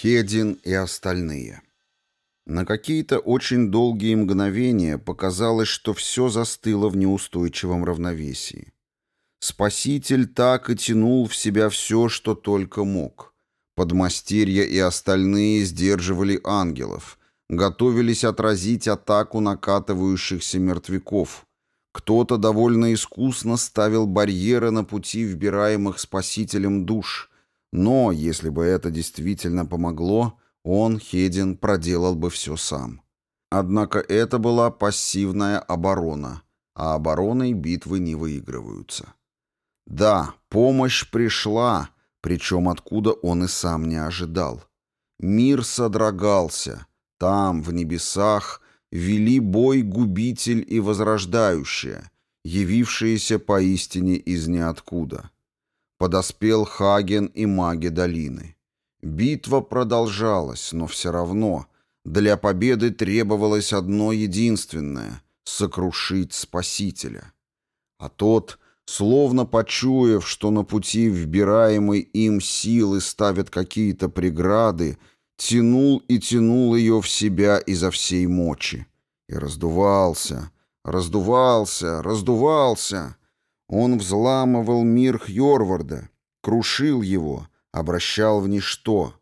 Хедин и остальные. На какие-то очень долгие мгновения показалось, что все застыло в неустойчивом равновесии. Спаситель так и тянул в себя все, что только мог. Подмастерья и остальные сдерживали ангелов, готовились отразить атаку накатывающихся мертвяков. Кто-то довольно искусно ставил барьеры на пути вбираемых спасителем душ — но, если бы это действительно помогло, он, Хедин, проделал бы все сам. Однако это была пассивная оборона, а обороной битвы не выигрываются. Да, помощь пришла, причем откуда он и сам не ожидал. Мир содрогался. Там, в небесах, вели бой губитель и возрождающее, явившиеся поистине из ниоткуда. Подоспел Хаген и маги долины. Битва продолжалась, но все равно для победы требовалось одно единственное — сокрушить Спасителя. А тот, словно почуяв, что на пути вбираемой им силы ставят какие-то преграды, тянул и тянул ее в себя изо всей мочи. И раздувался, раздувался, раздувался — он взламывал мир Хьорварда, крушил его, обращал в ничто.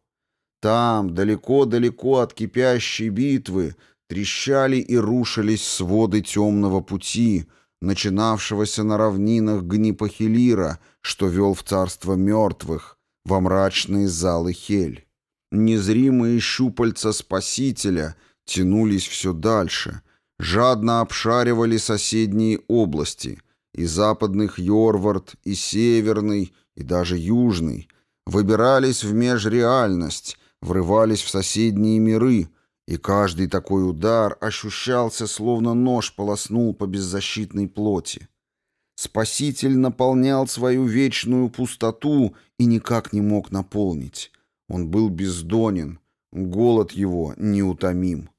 Там, далеко-далеко от кипящей битвы, трещали и рушились своды темного пути, начинавшегося на равнинах Гнипахилира, что вел в царство мертвых, во мрачные залы Хель. Незримые щупальца Спасителя тянулись все дальше, жадно обшаривали соседние области — и западных Йорвард, и северный, и даже южный, выбирались в межреальность, врывались в соседние миры, и каждый такой удар ощущался, словно нож полоснул по беззащитной плоти. Спаситель наполнял свою вечную пустоту и никак не мог наполнить. Он был бездонен, голод его неутомим.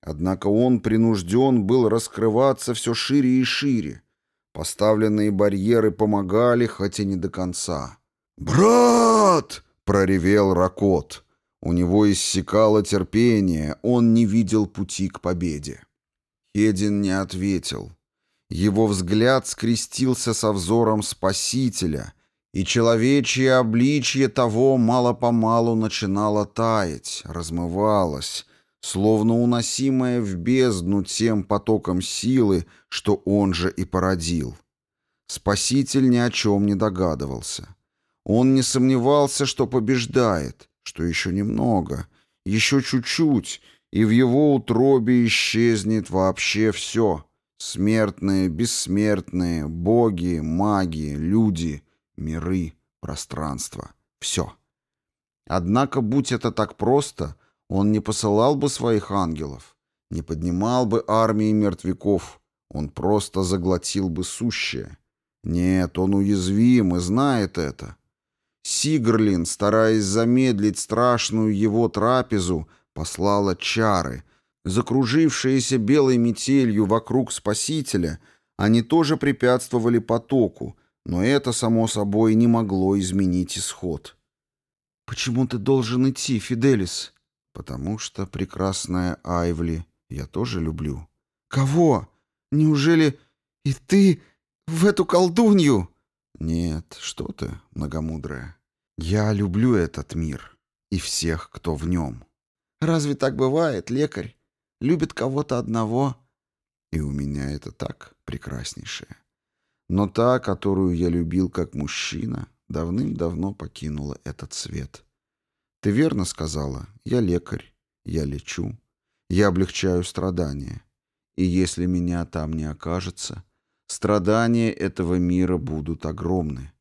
Однако он принужден был раскрываться все шире и шире, Поставленные барьеры помогали, хотя не до конца. «Брат!» — проревел Ракот. У него иссякало терпение, он не видел пути к победе. Хедин не ответил. Его взгляд скрестился со взором Спасителя, и человечье обличье того мало-помалу начинало таять, размывалось, словно уносимая в бездну тем потоком силы, что он же и породил. Спаситель ни о чем не догадывался. Он не сомневался, что побеждает, что еще немного, еще чуть-чуть, и в его утробе исчезнет вообще все. Смертные, бессмертные, боги, маги, люди, миры, пространство. Все. Однако, будь это так просто, он не посылал бы своих ангелов, не поднимал бы армии мертвяков, он просто заглотил бы сущее. Нет, он уязвим и знает это. Сигрлин, стараясь замедлить страшную его трапезу, послала чары. Закружившиеся белой метелью вокруг Спасителя, они тоже препятствовали потоку, но это, само собой, не могло изменить исход. «Почему ты должен идти, Фиделис?» Потому что, прекрасная Айвли, я тоже люблю. Кого? Неужели и ты в эту колдунью? Нет, что ты, многомудрая. Я люблю этот мир и всех, кто в нем. Разве так бывает, лекарь? Любит кого-то одного. И у меня это так прекраснейшее. Но та, которую я любил как мужчина, давным-давно покинула этот свет. Ты верно сказала. Я лекарь. Я лечу. Я облегчаю страдания. И если меня там не окажется, страдания этого мира будут огромны.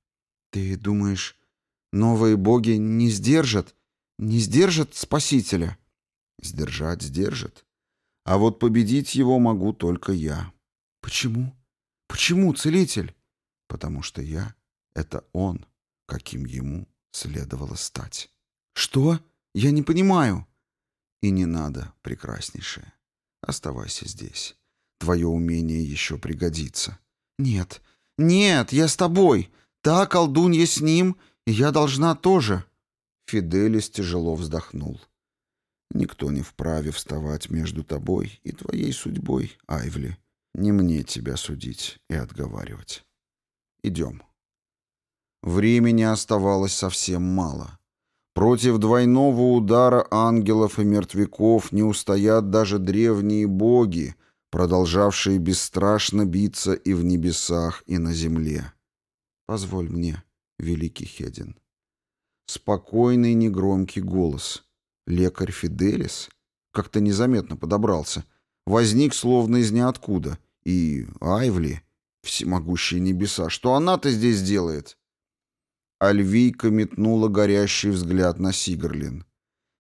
Ты думаешь, новые боги не сдержат, не сдержат Спасителя? Сдержать сдержат. А вот победить его могу только я. Почему? Почему, целитель? Потому что я — это он, каким ему следовало стать. «Что? Я не понимаю». «И не надо, прекраснейшая. Оставайся здесь. Твое умение еще пригодится». «Нет, нет, я с тобой. Та колдунья с ним, и я должна тоже». Фиделис тяжело вздохнул. «Никто не вправе вставать между тобой и твоей судьбой, Айвли. Не мне тебя судить и отговаривать. Идем». Времени оставалось совсем мало. Против двойного удара ангелов и мертвяков не устоят даже древние боги, продолжавшие бесстрашно биться и в небесах, и на земле. Позволь мне, великий Хедин. Спокойный негромкий голос. Лекарь Фиделис как-то незаметно подобрался. Возник словно из ниоткуда. И Айвли, всемогущие небеса, что она-то здесь делает? Альвийка метнула горящий взгляд на Сигрлин.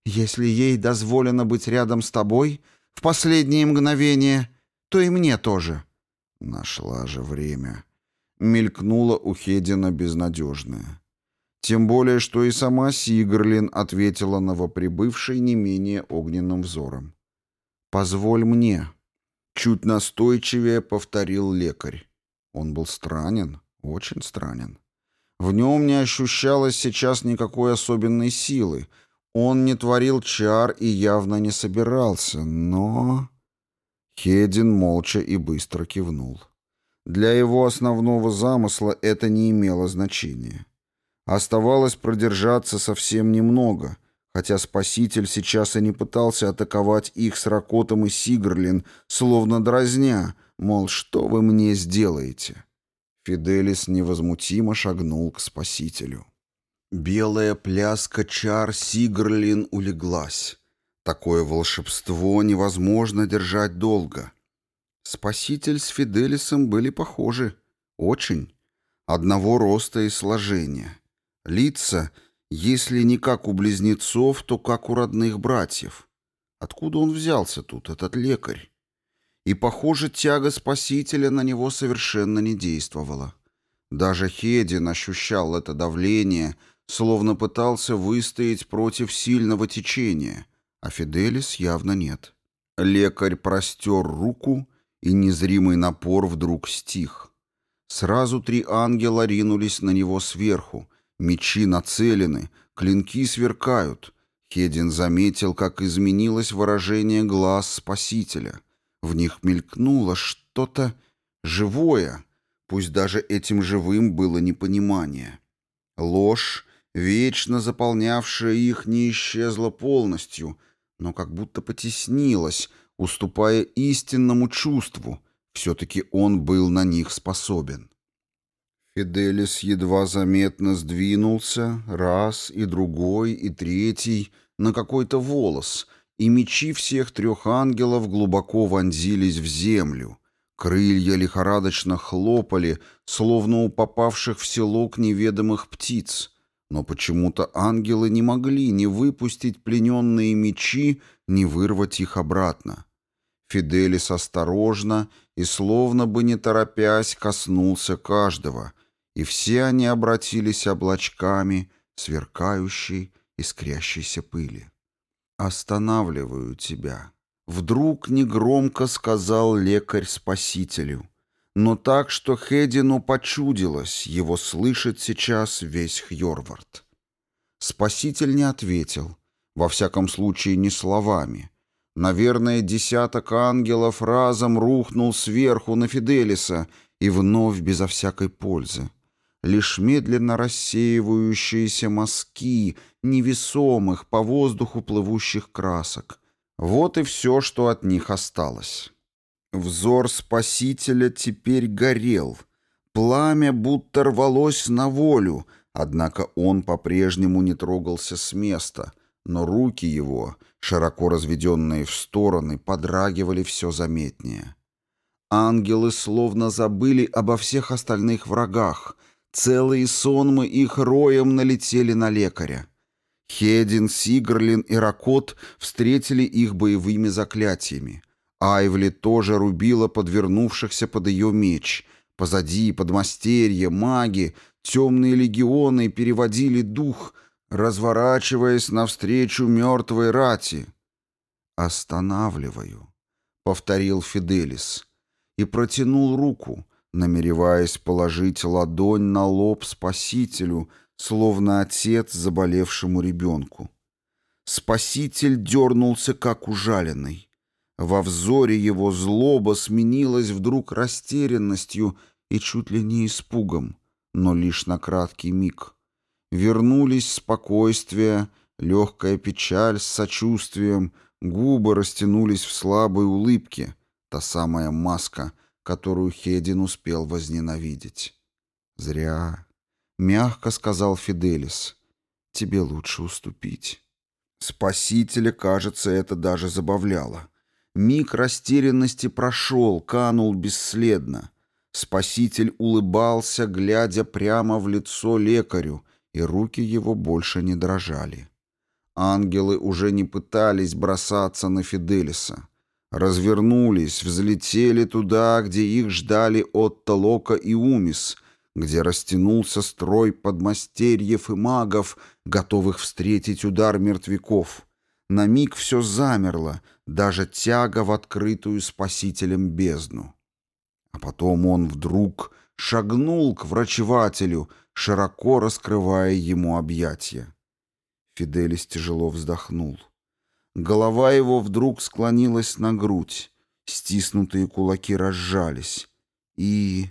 «Если ей дозволено быть рядом с тобой в последние мгновения, то и мне тоже». Нашла же время. Мелькнула у Хедина безнадежная. Тем более, что и сама Сигрлин ответила новоприбывшей не менее огненным взором. «Позволь мне», — чуть настойчивее повторил лекарь. Он был странен, очень странен. В нем не ощущалось сейчас никакой особенной силы. Он не творил чар и явно не собирался, но... Хедин молча и быстро кивнул. Для его основного замысла это не имело значения. Оставалось продержаться совсем немного, хотя Спаситель сейчас и не пытался атаковать их с Ракотом и Сигрлин, словно дразня, мол, что вы мне сделаете? Фиделис невозмутимо шагнул к Спасителю. Белая пляска чар Сигрлин улеглась. Такое волшебство невозможно держать долго. Спаситель с Фиделисом были похожи. Очень. Одного роста и сложения. Лица, если не как у близнецов, то как у родных братьев. Откуда он взялся тут, этот лекарь? И, похоже, тяга Спасителя на него совершенно не действовала. Даже Хедин ощущал это давление, словно пытался выстоять против сильного течения — а Фиделис явно нет. Лекарь простер руку, и незримый напор вдруг стих. Сразу три ангела ринулись на него сверху. Мечи нацелены, клинки сверкают. Хедин заметил, как изменилось выражение глаз Спасителя. В них мелькнуло что-то живое, пусть даже этим живым было непонимание. Ложь, вечно заполнявшая их, не исчезла полностью — но как будто потеснилась, уступая истинному чувству. Все-таки он был на них способен. Фиделис едва заметно сдвинулся, раз и другой, и третий, на какой-то волос, и мечи всех трех ангелов глубоко вонзились в землю. Крылья лихорадочно хлопали, словно у попавших в селок неведомых птиц. Но почему-то ангелы не могли ни выпустить плененные мечи, ни вырвать их обратно. Фиделис осторожно и словно бы не торопясь коснулся каждого, и все они обратились облачками сверкающей, искрящейся пыли. «Останавливаю тебя», — вдруг негромко сказал лекарь спасителю но так, что Хедину почудилось, его слышит сейчас весь Хьорвард. Спаситель не ответил, во всяком случае не словами. Наверное, десяток ангелов разом рухнул сверху на Фиделиса и вновь безо всякой пользы. Лишь медленно рассеивающиеся мазки невесомых по воздуху плывущих красок. Вот и все, что от них осталось. Взор Спасителя теперь горел. Пламя будто рвалось на волю, однако он по-прежнему не трогался с места, но руки его, широко разведенные в стороны, подрагивали все заметнее. Ангелы словно забыли обо всех остальных врагах. Целые сонмы их роем налетели на лекаря. Хедин, Сигрлин и Ракот встретили их боевыми заклятиями. Айвли тоже рубила подвернувшихся под ее меч. Позади, подмастерье, маги, темные легионы переводили дух, разворачиваясь навстречу мертвой рати. «Останавливаю», — повторил Фиделис, и протянул руку, намереваясь положить ладонь на лоб спасителю, словно отец заболевшему ребенку. Спаситель дернулся, как ужаленный. Во взоре его злоба сменилась вдруг растерянностью и чуть ли не испугом, но лишь на краткий миг. Вернулись спокойствие, легкая печаль с сочувствием, губы растянулись в слабой улыбке, та самая маска, которую Хедин успел возненавидеть. «Зря», — мягко сказал Фиделис, — «тебе лучше уступить». Спасителя, кажется, это даже забавляло. Миг растерянности прошел, канул бесследно. Спаситель улыбался, глядя прямо в лицо лекарю, и руки его больше не дрожали. Ангелы уже не пытались бросаться на Фиделиса. Развернулись, взлетели туда, где их ждали Отто Лока и Умис, где растянулся строй подмастерьев и магов, готовых встретить удар мертвяков. На миг все замерло, даже тяга в открытую спасителем бездну. А потом он вдруг шагнул к врачевателю, широко раскрывая ему объятия. Фиделис тяжело вздохнул. Голова его вдруг склонилась на грудь, стиснутые кулаки разжались, и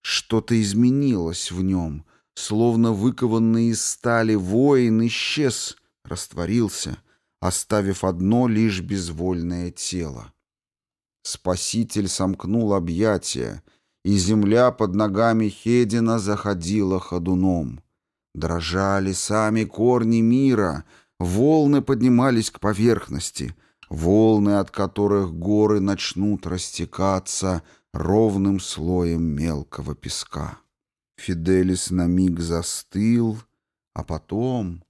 что-то изменилось в нем, словно выкованный из стали воин исчез, растворился — оставив одно лишь безвольное тело. Спаситель сомкнул объятия, и земля под ногами Хедина заходила ходуном. Дрожали сами корни мира, волны поднимались к поверхности, волны, от которых горы начнут растекаться ровным слоем мелкого песка. Фиделис на миг застыл, а потом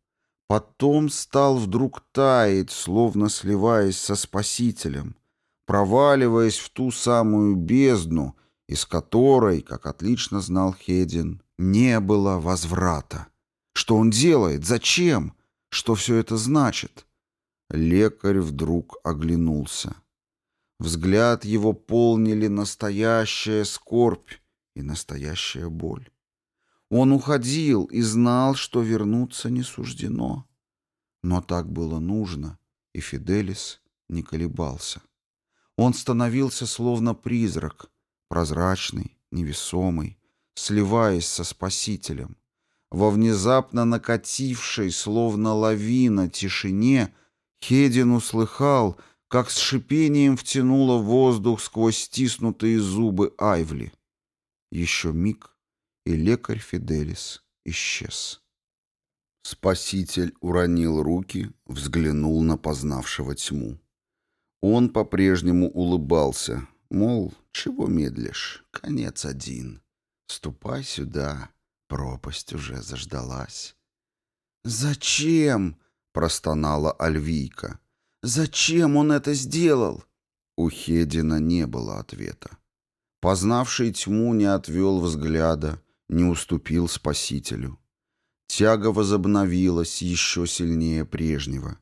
Потом стал вдруг таять, словно сливаясь со Спасителем, проваливаясь в ту самую бездну, из которой, как отлично знал Хедин, не было возврата. Что он делает? Зачем? Что все это значит? Лекарь вдруг оглянулся. Взгляд его полнили настоящая скорбь и настоящая боль. Он уходил и знал, что вернуться не суждено. Но так было нужно, и Фиделис не колебался. Он становился словно призрак, прозрачный, невесомый, сливаясь со Спасителем. Во внезапно накатившей, словно лавина, тишине Хедин услыхал, как с шипением втянуло воздух сквозь стиснутые зубы Айвли. Еще миг, и лекарь Фиделис исчез. Спаситель уронил руки, взглянул на познавшего тьму. Он по-прежнему улыбался, мол, чего медлишь, конец один. Ступай сюда, пропасть уже заждалась. «Зачем?» — простонала Альвийка. «Зачем он это сделал?» У Хедина не было ответа. Познавший тьму не отвел взгляда, не уступил Спасителю. Тяга возобновилась еще сильнее прежнего.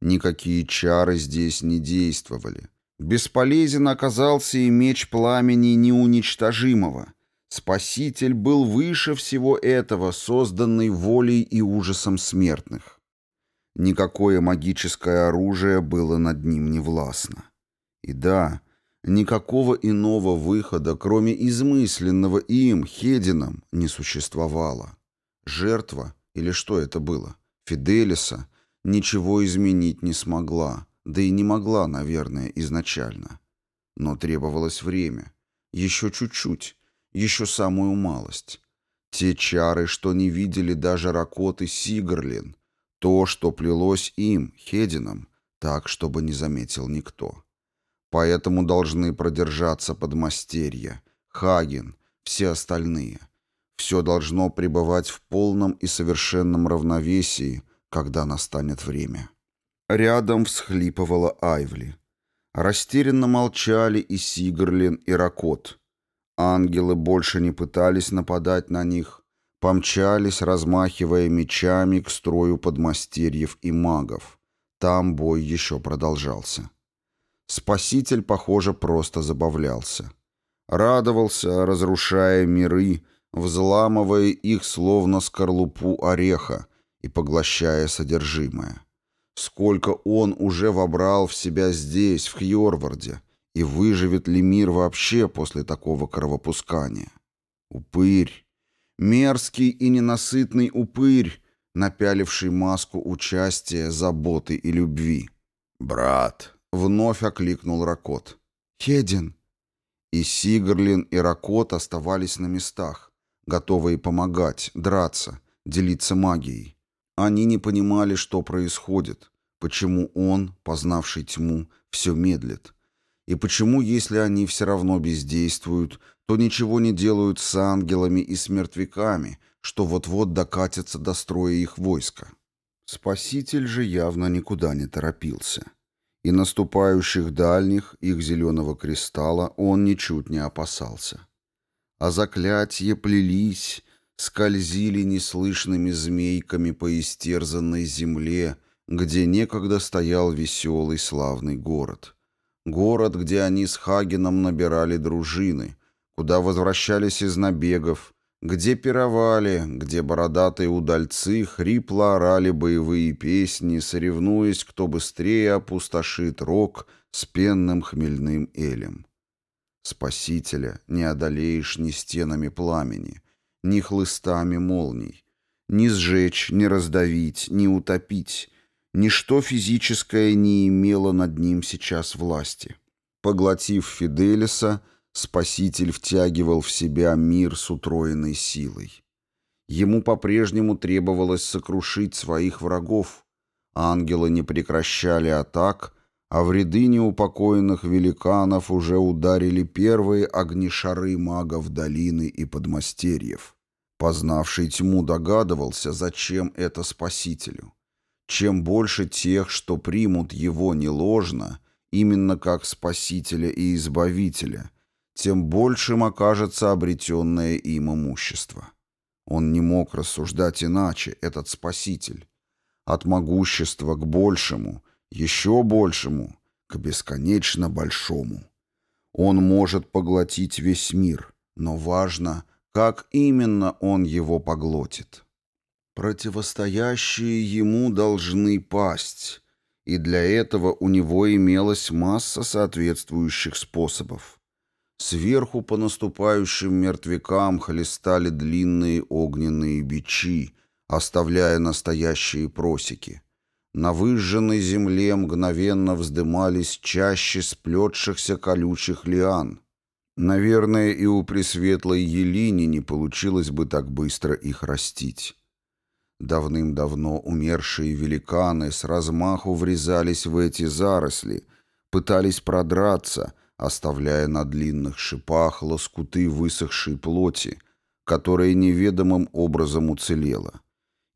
Никакие чары здесь не действовали. Бесполезен оказался и меч пламени неуничтожимого. Спаситель был выше всего этого, созданный волей и ужасом смертных. Никакое магическое оружие было над ним не властно. И да, Никакого иного выхода, кроме измысленного им, Хедином, не существовало. Жертва, или что это было, Фиделиса, ничего изменить не смогла, да и не могла, наверное, изначально. Но требовалось время. Еще чуть-чуть, еще самую малость. Те чары, что не видели даже Ракот и Сигарлин, то, что плелось им, Хедином, так, чтобы не заметил никто. Поэтому должны продержаться подмастерья, Хаген, все остальные. Все должно пребывать в полном и совершенном равновесии, когда настанет время. Рядом всхлипывала Айвли. Растерянно молчали и Сигрлин, и Ракот. Ангелы больше не пытались нападать на них, помчались, размахивая мечами к строю подмастерьев и магов. Там бой еще продолжался. Спаситель, похоже, просто забавлялся. Радовался, разрушая миры, взламывая их словно скорлупу ореха и поглощая содержимое. Сколько он уже вобрал в себя здесь, в Хьорварде, и выживет ли мир вообще после такого кровопускания? Упырь, мерзкий и ненасытный упырь, напяливший маску участия, заботы и любви. «Брат!» — вновь окликнул Ракот. «Хедин!» И Сигрлин, и Ракот оставались на местах, готовые помогать, драться, делиться магией. Они не понимали, что происходит, почему он, познавший тьму, все медлит, и почему, если они все равно бездействуют, то ничего не делают с ангелами и с мертвяками, что вот-вот докатятся до строя их войска. Спаситель же явно никуда не торопился. И наступающих дальних, их зеленого кристалла, он ничуть не опасался. А заклятья плелись, скользили неслышными змейками по истерзанной земле, где некогда стоял веселый славный город. Город, где они с Хагеном набирали дружины, куда возвращались из набегов, где пировали, где бородатые удальцы хрипло орали боевые песни, соревнуясь, кто быстрее опустошит рог с пенным хмельным элем. Спасителя не одолеешь ни стенами пламени, ни хлыстами молний, ни сжечь, ни раздавить, ни утопить. Ничто физическое не имело над ним сейчас власти. Поглотив Фиделиса, Спаситель втягивал в себя мир с утроенной силой. Ему по-прежнему требовалось сокрушить своих врагов. Ангелы не прекращали атак, а в ряды неупокоенных великанов уже ударили первые огнешары магов долины и подмастерьев. Познавший тьму догадывался, зачем это спасителю. Чем больше тех, что примут его не ложно, именно как спасителя и избавителя, тем большим окажется обретенное им имущество. Он не мог рассуждать иначе, этот спаситель. От могущества к большему, еще большему, к бесконечно большому. Он может поглотить весь мир, но важно, как именно он его поглотит. Противостоящие ему должны пасть, и для этого у него имелась масса соответствующих способов. Сверху по наступающим мертвякам хлестали длинные огненные бичи, оставляя настоящие просеки. На выжженной земле мгновенно вздымались чаще сплетшихся колючих лиан. Наверное, и у Пресветлой Елини не получилось бы так быстро их растить. Давным-давно умершие великаны с размаху врезались в эти заросли, пытались продраться, оставляя на длинных шипах лоскуты высохшей плоти, которая неведомым образом уцелела.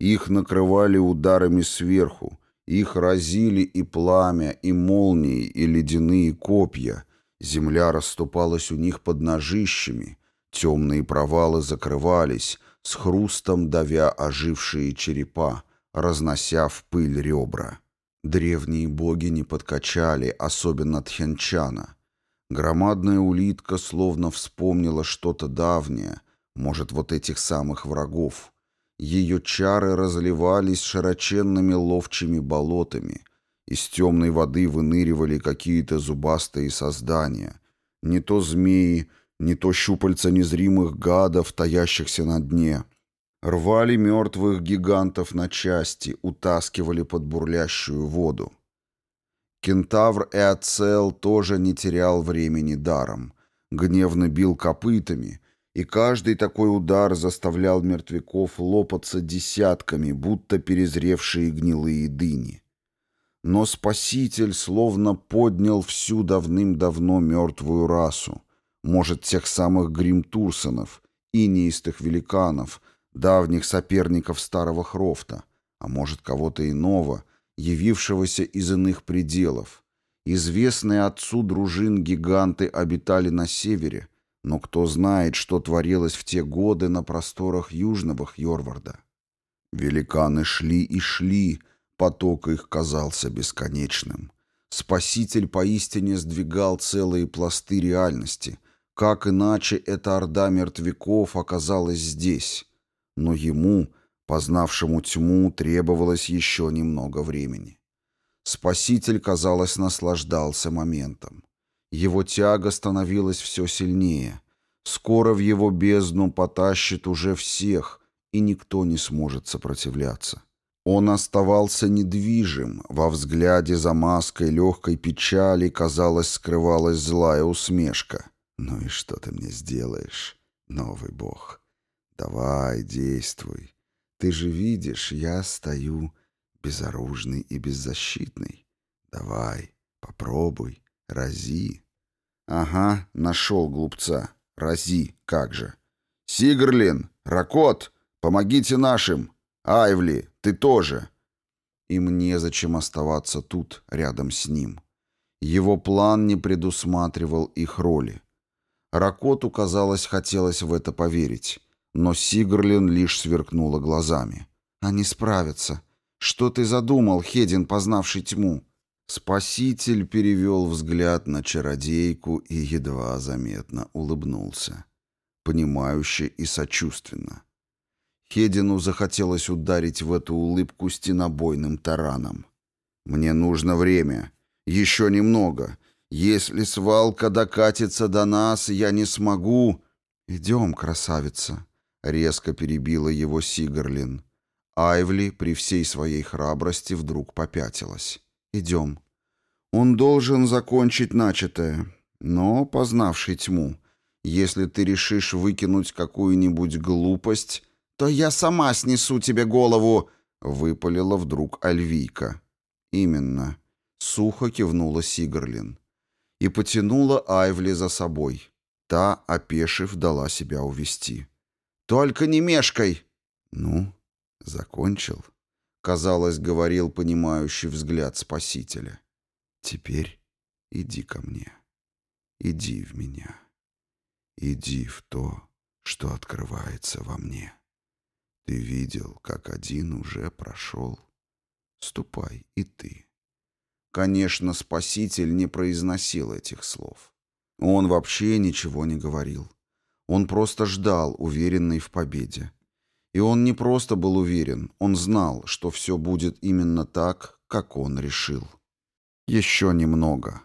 Их накрывали ударами сверху, их разили и пламя, и молнии, и ледяные копья. Земля расступалась у них под ножищами, темные провалы закрывались, с хрустом давя ожившие черепа, разнося в пыль ребра. Древние боги не подкачали, особенно Тхенчана. Громадная улитка словно вспомнила что-то давнее, может, вот этих самых врагов. Ее чары разливались широченными ловчими болотами. Из темной воды выныривали какие-то зубастые создания. Не то змеи, не то щупальца незримых гадов, таящихся на дне. Рвали мертвых гигантов на части, утаскивали под бурлящую воду. Кентавр Эоцел тоже не терял времени даром. Гневно бил копытами, и каждый такой удар заставлял мертвяков лопаться десятками, будто перезревшие гнилые дыни. Но Спаситель словно поднял всю давным-давно мертвую расу, может, тех самых Гримтурсонов, инеистых великанов, давних соперников старого Хрофта, а может, кого-то иного, явившегося из иных пределов. Известные отцу дружин гиганты обитали на севере, но кто знает, что творилось в те годы на просторах южного Хьорварда. Великаны шли и шли, поток их казался бесконечным. Спаситель поистине сдвигал целые пласты реальности, Как иначе эта орда мертвяков оказалась здесь? Но ему, познавшему тьму, требовалось еще немного времени. Спаситель, казалось, наслаждался моментом. Его тяга становилась все сильнее. Скоро в его бездну потащит уже всех, и никто не сможет сопротивляться. Он оставался недвижим, во взгляде за маской легкой печали, казалось, скрывалась злая усмешка. «Ну и что ты мне сделаешь, новый бог? Давай, действуй. Ты же видишь, я стою безоружный и беззащитный. Давай, попробуй, рази». «Ага, нашел глупца. Рази, как же». «Сигрлин! Ракот! Помогите нашим! Айвли, ты тоже!» Им незачем оставаться тут, рядом с ним. Его план не предусматривал их роли. Ракоту, казалось, хотелось в это поверить, но Сигрлин лишь сверкнула глазами. «Они справятся. Что ты задумал, Хедин, познавший тьму?» Спаситель перевел взгляд на чародейку и едва заметно улыбнулся. Понимающе и сочувственно. Хедину захотелось ударить в эту улыбку стенобойным тараном. «Мне нужно время. Еще немного. Если свалка докатится до нас, я не смогу...» «Идем, красавица», — резко перебила его Сигарлин. Айвли при всей своей храбрости вдруг попятилась. «Идем. Он должен закончить начатое, но, познавший тьму, если ты решишь выкинуть какую-нибудь глупость, то я сама снесу тебе голову», — выпалила вдруг Альвийка. «Именно», — сухо кивнула Сигарлин и потянула Айвли за собой. Та, опешив, дала себя увести. «Только не мешкай!» «Ну, закончил», — казалось, говорил понимающий взгляд спасителя. «Теперь иди ко мне, иди в меня, иди в то, что открывается во мне. Ты видел, как один уже прошел. Ступай и ты». Конечно, Спаситель не произносил этих слов. Он вообще ничего не говорил. Он просто ждал, уверенный в победе. И он не просто был уверен, он знал, что все будет именно так, как он решил. Еще немного.